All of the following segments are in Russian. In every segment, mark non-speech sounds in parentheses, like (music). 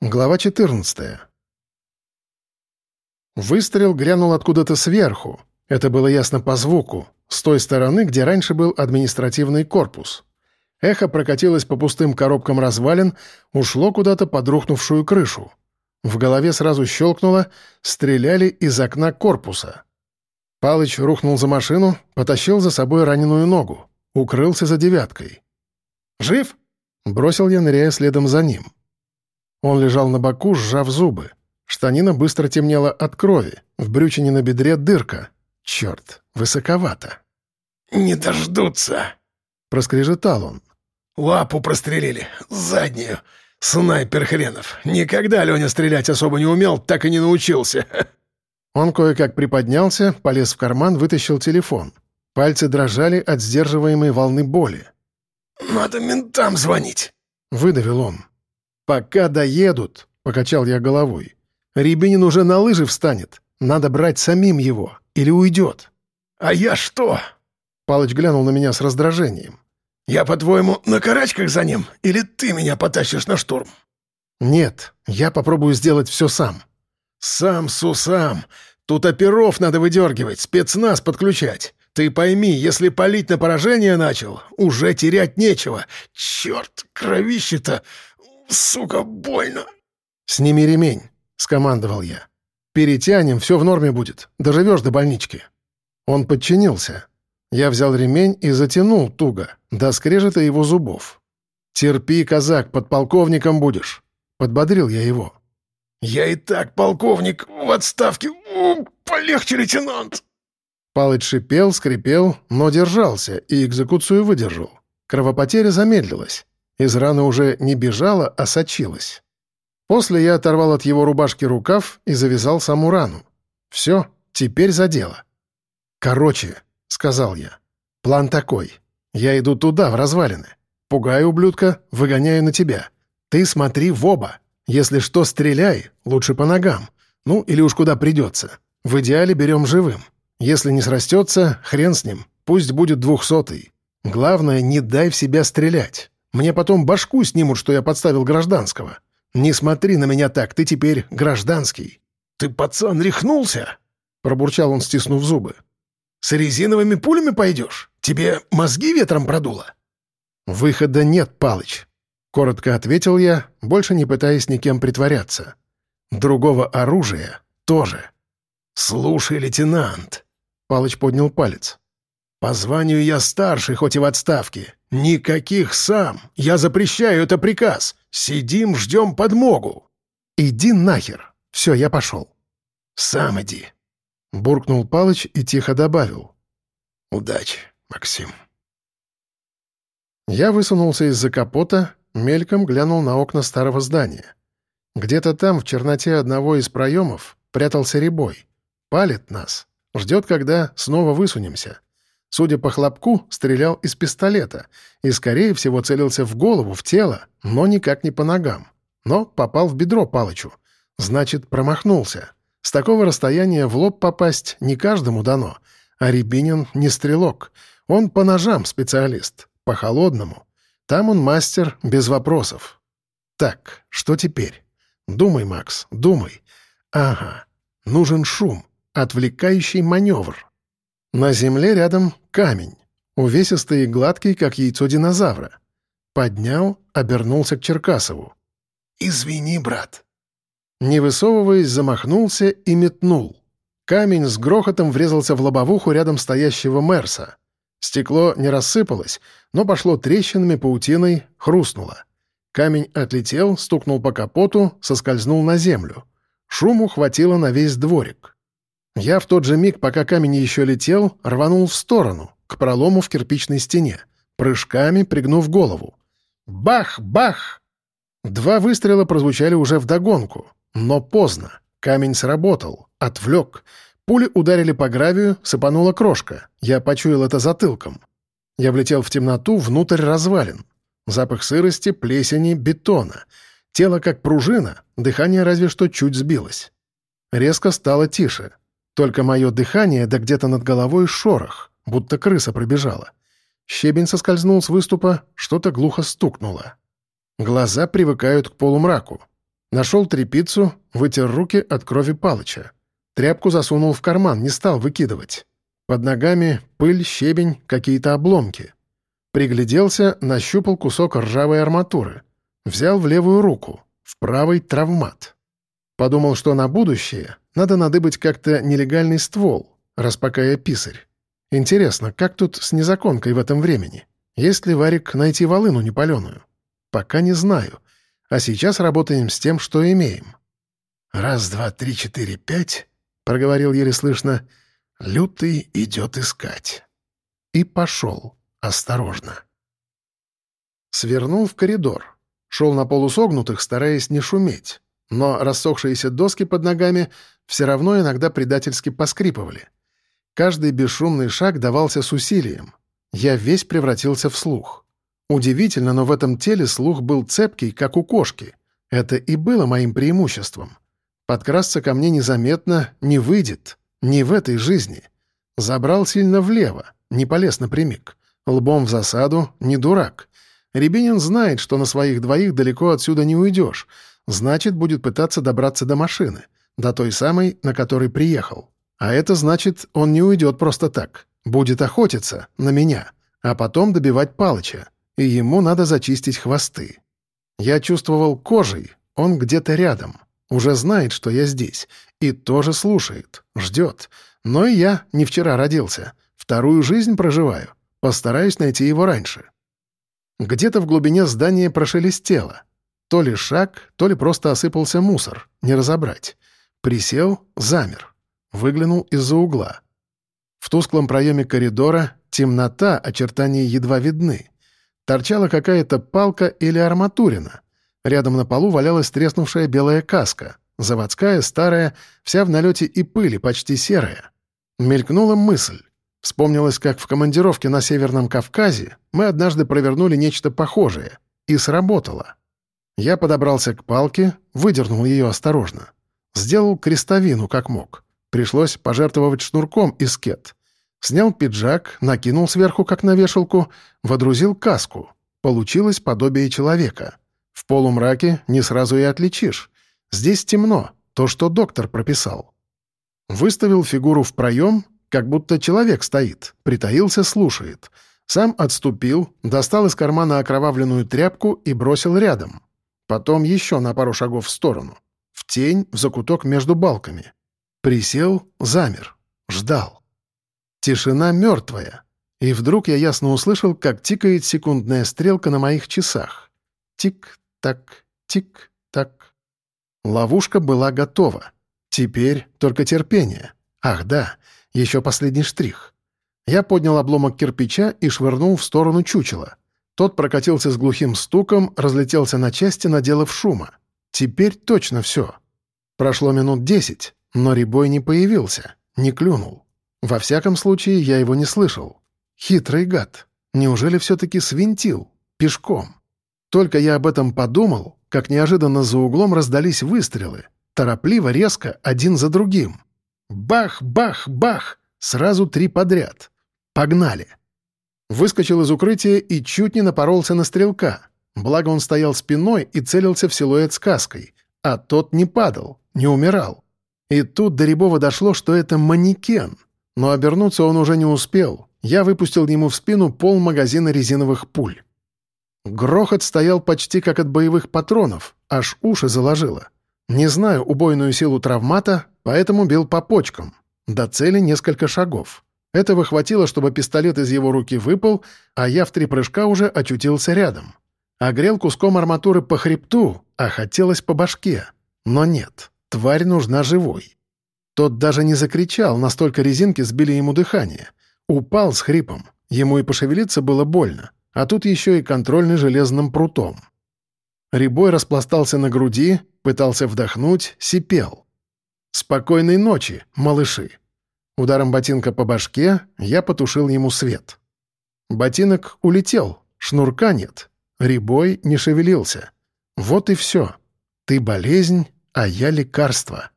Глава 14. Выстрел грянул откуда-то сверху. Это было ясно по звуку, с той стороны, где раньше был административный корпус. Эхо прокатилось по пустым коробкам развалин, ушло куда-то под рухнувшую крышу. В голове сразу щелкнуло, стреляли из окна корпуса. Палыч рухнул за машину, потащил за собой раненую ногу, укрылся за девяткой. «Жив?» — бросил я, ныряя следом за ним. Он лежал на боку, сжав зубы. Штанина быстро темнела от крови, в брючине на бедре дырка. Черт, высоковато. «Не дождутся!» — проскрежетал он. «Лапу прострелили, заднюю. Снайпер хренов. Никогда Леня стрелять особо не умел, так и не научился». (laughs) Он кое-как приподнялся, полез в карман, вытащил телефон. Пальцы дрожали от сдерживаемой волны боли. «Надо ментам звонить», — выдавил он. «Пока доедут», — покачал я головой. «Рябинин уже на лыжи встанет. Надо брать самим его. Или уйдет». «А я что?» Палыч глянул на меня с раздражением. «Я, по-твоему, на карачках за ним? Или ты меня потащишь на штурм?» «Нет, я попробую сделать все сам». «Сам сусам. Тут оперов надо выдергивать, спецназ подключать. Ты пойми, если палить на поражение начал, уже терять нечего. Черт, кровище-то Сука, больно!» «Сними ремень», — скомандовал я. «Перетянем, все в норме будет. Доживешь до больнички». Он подчинился. Я взял ремень и затянул туго, до скрежета его зубов. «Терпи, казак, подполковником будешь», — подбодрил я его. «Я и так полковник в отставке. У, полегче, лейтенант!» Палыч шипел, скрипел, но держался и экзекуцию выдержал. Кровопотеря замедлилась. Из раны уже не бежала, а сочилась. После я оторвал от его рубашки рукав и завязал саму рану. Все, теперь за дело. «Короче», — сказал я, — «план такой. Я иду туда, в развалины. Пугаю ублюдка, выгоняю на тебя. Ты смотри в оба. Если что, стреляй, лучше по ногам. Ну, или уж куда придется. В идеале берем живым. Если не срастется, хрен с ним. Пусть будет двухсотый. Главное, не дай в себя стрелять. Мне потом башку снимут, что я подставил гражданского. Не смотри на меня так, ты теперь гражданский». «Ты, пацан, рехнулся?» — пробурчал он, стиснув зубы. «С резиновыми пулями пойдешь? Тебе мозги ветром продуло?» «Выхода нет, Палыч», — коротко ответил я, больше не пытаясь никем притворяться. «Другого оружия тоже». «Слушай, лейтенант», — Палыч поднял палец. «По званию я старший, хоть и в отставке. Никаких сам. Я запрещаю, это приказ. Сидим, ждем подмогу». «Иди нахер. Все, я пошел». «Сам иди», — буркнул Палыч и тихо добавил. «Удачи, Максим». Я высунулся из-за капота, мельком глянул на окна старого здания. Где-то там, в черноте одного из проемов, прятался ребой. Палит нас. Ждет, когда снова высунемся. Судя по хлопку, стрелял из пистолета и, скорее всего, целился в голову, в тело, но никак не по ногам. Но попал в бедро Палычу. Значит, промахнулся. С такого расстояния в лоб попасть не каждому дано. А Рябинин не стрелок. Он по ножам специалист, по-холодному. Там он мастер без вопросов. Так, что теперь? Думай, Макс, думай. Ага, нужен шум, отвлекающий маневр. На земле рядом камень, увесистый и гладкий, как яйцо динозавра. Поднял, обернулся к Черкасову. «Извини, брат». Не высовываясь, замахнулся и метнул. Камень с грохотом врезался в лобовуху рядом стоящего Мерса. Стекло не рассыпалось, но пошло трещинами, паутиной, хрустнуло. Камень отлетел, стукнул по капоту, соскользнул на землю. Шуму хватило на весь дворик. Я в тот же миг, пока камень еще летел, рванул в сторону, к пролому в кирпичной стене, прыжками пригнув голову. Бах! Бах! Два выстрела прозвучали уже вдогонку, но поздно. Камень сработал, отвлек. Пули ударили по гравию, сыпанула крошка. Я почуял это затылком. Я влетел в темноту внутрь развалин. Запах сырости, плесени, бетона. Тело как пружина, дыхание разве что чуть сбилось. Резко стало тише. Только мое дыхание, да где-то над головой шорох, будто крыса пробежала. Щебень соскользнул с выступа, что-то глухо стукнуло. Глаза привыкают к полумраку. Нашел трепицу, вытер руки от крови Палыча. Тряпку засунул в карман, не стал выкидывать. Под ногами пыль, щебень, какие-то обломки. Пригляделся, нащупал кусок ржавой арматуры. Взял в левую руку, в правой — травмат. Подумал, что на будущее надо надыбать как-то нелегальный ствол, раз пока я писарь. Интересно, как тут с незаконкой в этом времени? Есть ли варик найти волыну непаленую? Пока не знаю. А сейчас работаем с тем, что имеем. «Раз, два, три, четыре, пять», — проговорил еле слышно, — «лютый идет искать». И пошел, осторожно. Свернул в коридор. Шел на полусогнутых, стараясь не шуметь. Но рассохшиеся доски под ногами все равно иногда предательски поскрипывали. Каждый бесшумный шаг давался с усилием. Я весь превратился в слух. Удивительно, но в этом теле слух был цепкий, как у кошки. Это и было моим преимуществом. Подкрасться ко мне незаметно не выйдет. Не в этой жизни. Забрал сильно влево, не полез напрямик. Лбом в засаду — не дурак. Рябинин знает, что на своих двоих далеко отсюда не уйдешь. Значит, будет пытаться добраться до машины. До той самой, на которой приехал. А это значит, он не уйдет просто так. Будет охотиться на меня, а потом добивать Палыча. И ему надо зачистить хвосты. Я чувствовал кожей, он где-то рядом. Уже знает, что я здесь. И тоже слушает, ждет. Но и я не вчера родился. Вторую жизнь проживаю. Постараюсь найти его раньше. Где-то в глубине здания прошелестело. То ли шаг, то ли просто осыпался мусор. Не разобрать. Присел, замер. Выглянул из-за угла. В тусклом проеме коридора темнота, очертания едва видны. Торчала какая-то палка или арматурина. Рядом на полу валялась треснувшая белая каска. Заводская, старая, вся в налете и пыли, почти серая. Мелькнула мысль. Вспомнилось, как в командировке на Северном Кавказе мы однажды провернули нечто похожее. И сработало. Я подобрался к палке, выдернул ее осторожно. Сделал крестовину, как мог. Пришлось пожертвовать шнурком из кет. Снял пиджак, накинул сверху, как на вешалку, водрузил каску. Получилось подобие человека. В полумраке не сразу и отличишь. Здесь темно, то, что доктор прописал. Выставил фигуру в проем, как будто человек стоит, притаился, слушает. Сам отступил, достал из кармана окровавленную тряпку и бросил рядом. Потом еще на пару шагов в сторону. В тень, в закуток между балками. Присел, замер, ждал. Тишина мертвая. И вдруг я ясно услышал, как тикает секундная стрелка на моих часах. Тик-так, тик-так. Ловушка была готова. Теперь только терпение. Ах да, еще последний штрих. Я поднял обломок кирпича и швырнул в сторону чучела. Тот прокатился с глухим стуком, разлетелся на части, наделав шума. Теперь точно все. Прошло минут десять. Но Рябой не появился, не клюнул. Во всяком случае, я его не слышал. Хитрый гад. Неужели все-таки свинтил? Пешком. Только я об этом подумал, как неожиданно за углом раздались выстрелы. Торопливо, резко, один за другим. Бах, бах, бах! Сразу три подряд. Погнали. Выскочил из укрытия и чуть не напоролся на стрелка. Благо он стоял спиной и целился в силуэт с каской. А тот не падал, не умирал. И тут до Рябова дошло, что это манекен. Но обернуться он уже не успел. Я выпустил ему в спину пол магазина резиновых пуль. Грохот стоял почти как от боевых патронов, аж уши заложило. Не знаю убойную силу травмата, поэтому бил по почкам. До цели несколько шагов. Этого хватило, чтобы пистолет из его руки выпал, а я в три прыжка уже очутился рядом. Огрел куском арматуры по хребту, а хотелось по башке. Но нет. Тварь нужна живой. Тот даже не закричал, настолько резинки сбили ему дыхание. Упал с хрипом. Ему и пошевелиться было больно. А тут еще и контрольный железным прутом. Рябой распластался на груди, пытался вдохнуть, сипел. «Спокойной ночи, малыши!» Ударом ботинка по башке я потушил ему свет. Ботинок улетел, шнурка нет. Рябой не шевелился. Вот и все. Ты болезнь, а я лекарство.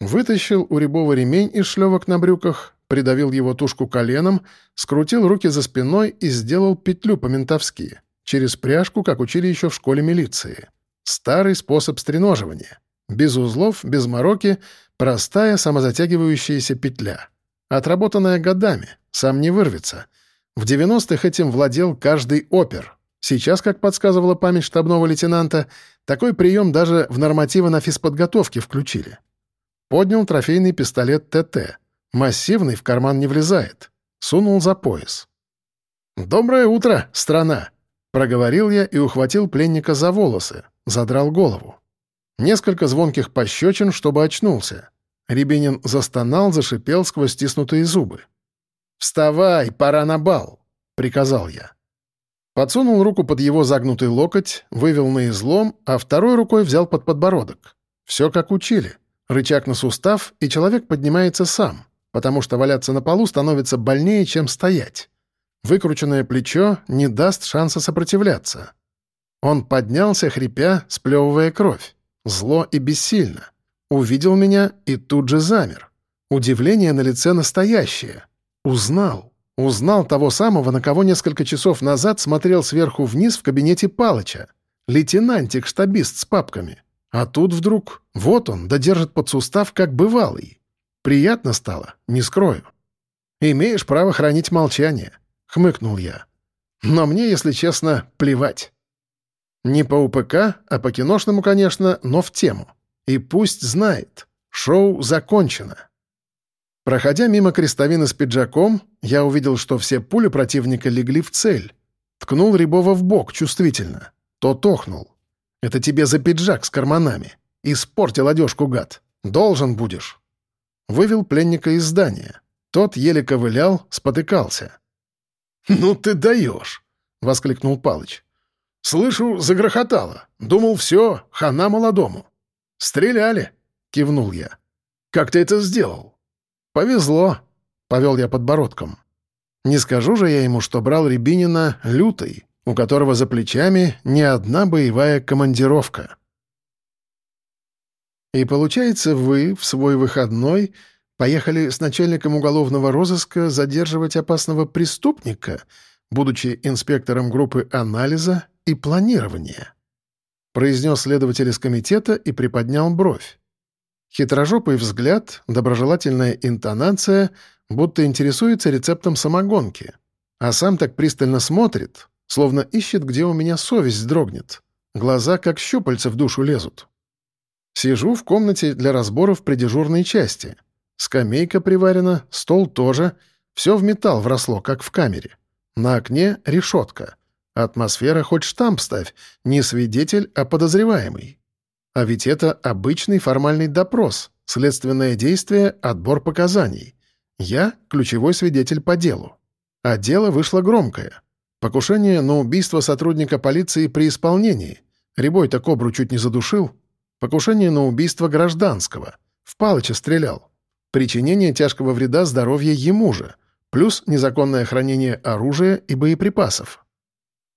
Вытащил у Рябова ремень из шлевок на брюках, придавил его тушку коленом, скрутил руки за спиной и сделал петлю по-ментовски, через пряжку, как учили еще в школе милиции. Старый способ стреноживания. Без узлов, без мороки, простая самозатягивающаяся петля. Отработанная годами, сам не вырвется. В 90-х этим владел каждый опер. Сейчас, как подсказывала память штабного лейтенанта, такой прием даже в нормативы на физподготовке включили. Поднял трофейный пистолет ТТ. Массивный, в карман не влезает. Сунул за пояс. «Доброе утро, страна!» Проговорил я и ухватил пленника за волосы, задрал голову. Несколько звонких пощечин, чтобы очнулся. Рябинин застонал, зашипел сквозь стиснутые зубы. «Вставай, пора на бал!» — приказал я. Подсунул руку под его загнутый локоть, вывел на излом, а второй рукой взял под подбородок. Все как учили. Рычаг на сустав, и человек поднимается сам, потому что валяться на полу становится больнее, чем стоять. Выкрученное плечо не даст шанса сопротивляться. Он поднялся, хрипя, сплевывая кровь. Зло и бессильно. Увидел меня и тут же замер. Удивление на лице настоящее. Узнал. Узнал того самого, на кого несколько часов назад смотрел сверху вниз в кабинете Палыча. Лейтенантик-штабист с папками. А тут вдруг, вот он, да держит под сустав, как бывалый. Приятно стало, не скрою. Имеешь право хранить молчание, — хмыкнул я. Но мне, если честно, плевать. Не по УПК, а по киношному, конечно, но в тему. И пусть знает, шоу закончено. Проходя мимо крестовины с пиджаком, я увидел, что все пули противника легли в цель. Ткнул Рябова в бок чувствительно. Тот охнул. «Это тебе за пиджак с карманами. Испортил одежку, гад. Должен будешь». Вывел пленника из здания. Тот еле ковылял, спотыкался. «Ну ты даешь!» — воскликнул Палыч. «Слышу, загрохотало. Думал, все, хана молодому». «Стреляли!» — кивнул я. «Как ты это сделал?» «Повезло», — повел я подбородком. «Не скажу же я ему, что брал Рябинина лютый, у которого за плечами не одна боевая командировка». «И получается, вы в свой выходной поехали с начальником уголовного розыска задерживать опасного преступника, будучи инспектором группы анализа и планирования?» произнес следователь из комитета и приподнял бровь. Хитрожопый взгляд, доброжелательная интонация, будто интересуется рецептом самогонки. А сам так пристально смотрит, словно ищет, где у меня совесть дрогнет. Глаза как щупальца в душу лезут. Сижу в комнате для разборов при дежурной части. Скамейка приварена, стол тоже. Все в металл вросло, как в камере. На окне решетка. Атмосфера хоть штамп ставь, не свидетель, а подозреваемый. А ведь это обычный формальный допрос, следственное действие, отбор показаний. Я — ключевой свидетель по делу. А дело вышло громкое. Покушение на убийство сотрудника полиции при исполнении. Рябой-то кобру чуть не задушил. Покушение на убийство гражданского. В Палыча стрелял. Причинение тяжкого вреда здоровью ему же. Плюс незаконное хранение оружия и боеприпасов.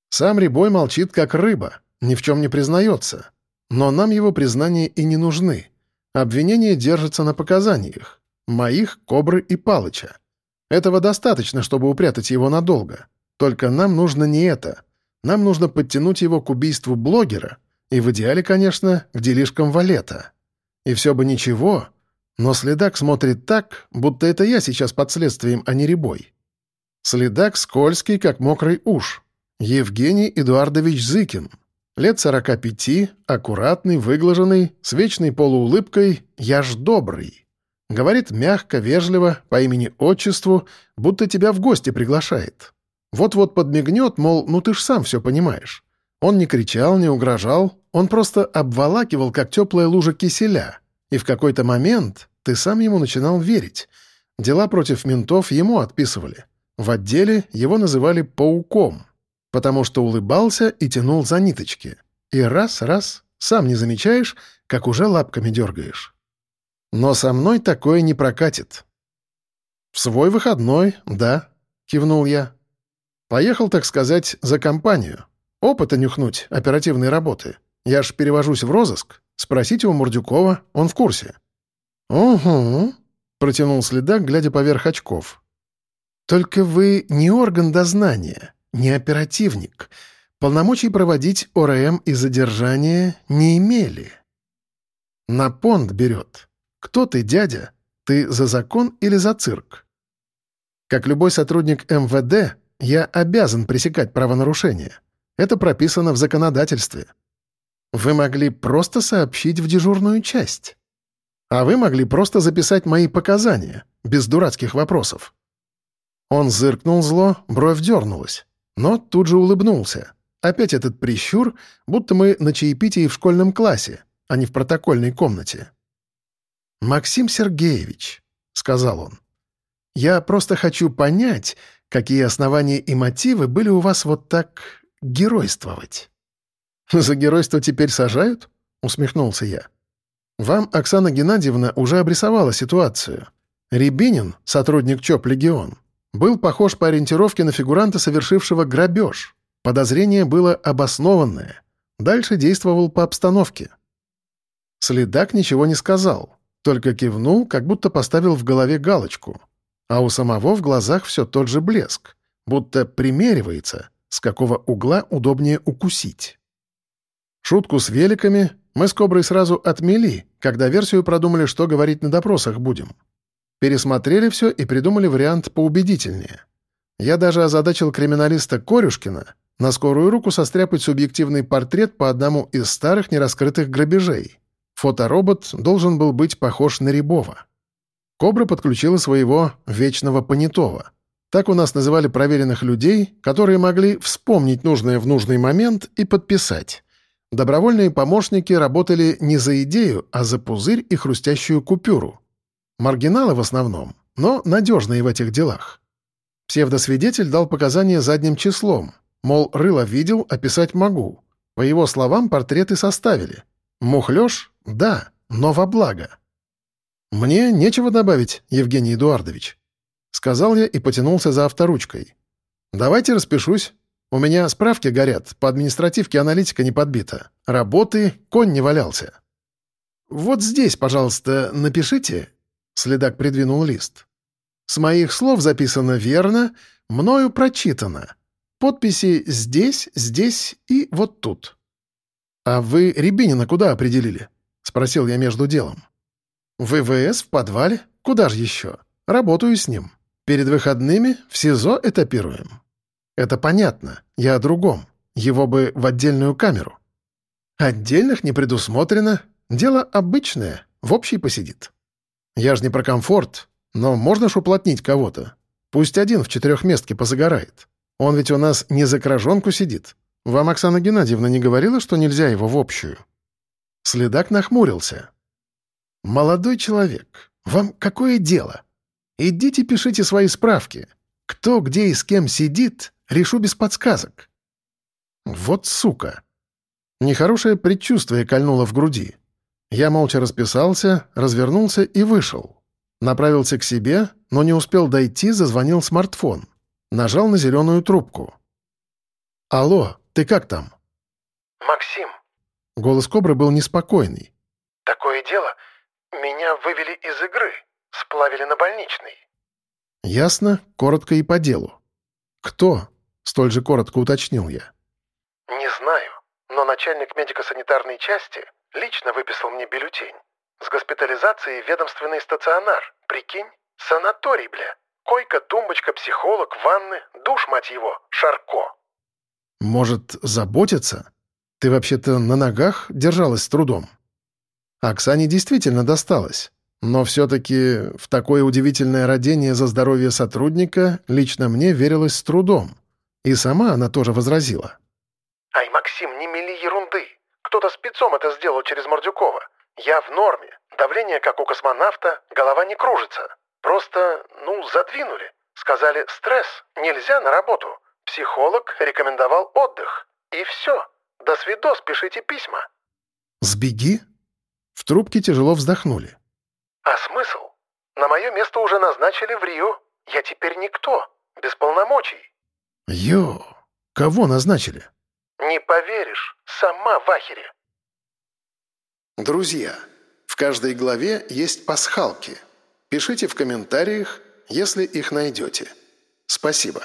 Сам Рябой молчит, как рыба, ни в чем не признается. Но нам его признания и не нужны. Обвинение держится на показаниях. Моих, Кобры и Палыча. Этого достаточно, чтобы упрятать его надолго. Только нам нужно не это. Нам нужно подтянуть его к убийству блогера и в идеале, конечно, к делишкам Валета. И все бы ничего, но следак смотрит так, будто это я сейчас под следствием, а не Рябой. Следак скользкий, как мокрый уж. Евгений Эдуардович Зыкин — Лет сорока пяти, аккуратный, выглаженный, с вечной полуулыбкой «я ж добрый». Говорит мягко, вежливо, по имени-отчеству, будто тебя в гости приглашает. Вот-вот подмигнет, мол, ну ты ж сам все понимаешь. Он не кричал, не угрожал, он просто обволакивал, как теплая лужа киселя. И в какой-то момент ты сам ему начинал верить. Дела против ментов ему отписывали. В отделе его называли «пауком» потому что улыбался и тянул за ниточки. И раз-раз, сам не замечаешь, как уже лапками дергаешь. Но со мной такое не прокатит. «В свой выходной, да», — кивнул я. «Поехал, так сказать, за компанию. Опыта нюхнуть, оперативной работы. Я ж перевожусь в розыск. Спросите у Мурдюкова, он в курсе». «Угу», — протянул следак, глядя поверх очков. «Только вы не орган дознания не оперативник. полномочий проводить ОРМ и задержание не имели. На понт берет. Кто ты, дядя? Ты за закон или за цирк? Как любой сотрудник МВД, я обязан пресекать правонарушения. Это прописано в законодательстве. Вы могли просто сообщить в дежурную часть. А вы могли просто записать мои показания, без дурацких вопросов. Он зыркнул зло, бровь дернулась, но тут же улыбнулся. Опять этот прищур, будто мы на чаепитии в школьном классе, а не в протокольной комнате. «Максим Сергеевич», — сказал он, — «я просто хочу понять, какие основания и мотивы были у вас вот так геройствовать». «За геройство теперь сажают?» — усмехнулся я. «Вам Оксана Геннадьевна уже обрисовала ситуацию. Рябинин, сотрудник ЧОП «Легион», был похож по ориентировке на фигуранта, совершившего грабеж. Подозрение было обоснованное. Дальше действовал по обстановке. Следак ничего не сказал, только кивнул, как будто поставил в голове галочку. А у самого в глазах все тот же блеск, будто примеривается, с какого угла удобнее укусить. Шутку с великами мы с Коброй сразу отмели, когда версию продумали, что говорить на допросах будем. Пересмотрели все и придумали вариант поубедительнее. Я даже озадачил криминалиста Корюшкина на скорую руку состряпать субъективный портрет по одному из старых нераскрытых грабежей. Фоторобот должен был быть похож на Рябова. Кобра подключила своего «вечного понятого». Так у нас называли проверенных людей, которые могли вспомнить нужное в нужный момент и подписать. Добровольные помощники работали не за идею, а за пузырь и хрустящую купюру. Маргиналы в основном, но надежные в этих делах. Псевдосвидетель дал показания задним числом, мол, рыло видел, описать могу. По его словам, портреты составили. Мухлёж? Да, но во благо. «Мне нечего добавить, Евгений Эдуардович», — сказал я и потянулся за авторучкой. «Давайте распишусь. У меня справки горят, по административке аналитика не подбита. Работы, конь не валялся». «Вот здесь, пожалуйста, напишите», — следак придвинул лист. «С моих слов записано верно, мною прочитано. Подписи здесь, здесь и вот тут». «А вы Рябинина куда определили?» — спросил я между делом. «ВВС в подвале? Куда же еще? Работаю с ним. Перед выходными в СИЗО этапируем». «Это понятно. Я о другом. Его бы в отдельную камеру». «Отдельных не предусмотрено. Дело обычное. В общей посидит». «Я ж не про комфорт, но можно ж уплотнить кого-то. Пусть один в четырехместке позагорает. Он ведь у нас не за кражонку сидит. Вам Оксана Геннадьевна не говорила, что нельзя его в общую?» Следак нахмурился. «Молодой человек, вам какое дело? Идите пишите свои справки. Кто, где и с кем сидит, решу без подсказок». «Вот сука!» Нехорошее предчувствие кольнуло в груди. Я молча расписался, развернулся и вышел. Направился к себе, но не успел дойти, зазвонил смартфон. Нажал на зеленую трубку. «Алло, ты как там?» «Максим». Голос Кобры был неспокойный. «Такое дело. Меня вывели из игры. Сплавили на больничный». «Ясно, коротко и по делу». «Кто?» — столь же коротко уточнил я. «Не знаю, но начальник медико-санитарной части лично выписал мне бюллетень. С госпитализацией ведомственный стационар. Прикинь? Санаторий, бля. Койка, тумбочка, психолог, ванны, душ, мать его, Шарко. Может, заботиться? Ты вообще-то на ногах держалась с трудом. Оксане действительно досталось. Но все-таки в такое удивительное родение за здоровье сотрудника лично мне верилось с трудом. И сама она тоже возразила. «Ай, Максим, не мели ерунды. Кто-то спецом это сделал через Мордюкова. Я в норме. Давление, как у космонавта, голова не кружится. Просто, ну, задвинули. Сказали, стресс, нельзя на работу. Психолог рекомендовал отдых. И все. До свидос, пишите письма. «Сбеги?» В трубке тяжело вздохнули. А смысл? На мое место уже назначили в Рио. Я теперь никто. Без полномочий. Йо, кого назначили? Не поверишь, сама в ахере. Друзья, в каждой главе есть пасхалки. Пишите в комментариях, если их найдете. Спасибо.